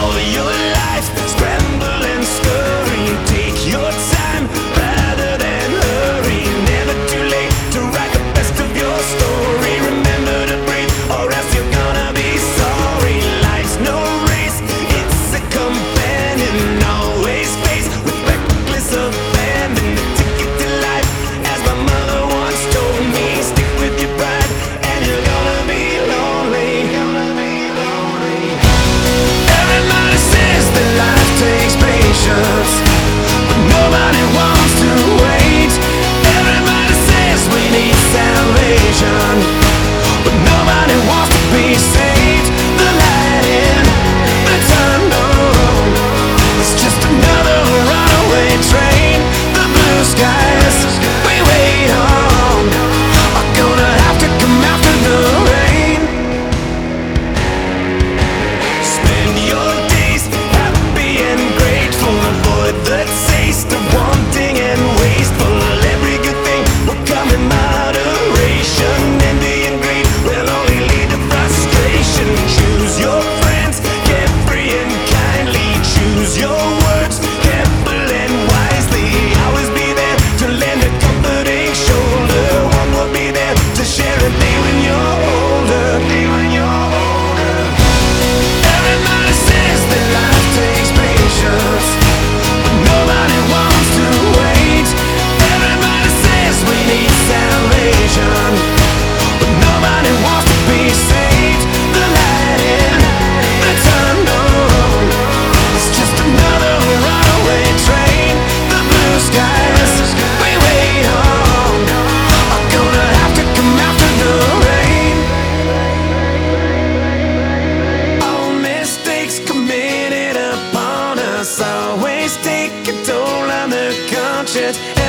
all your life. it.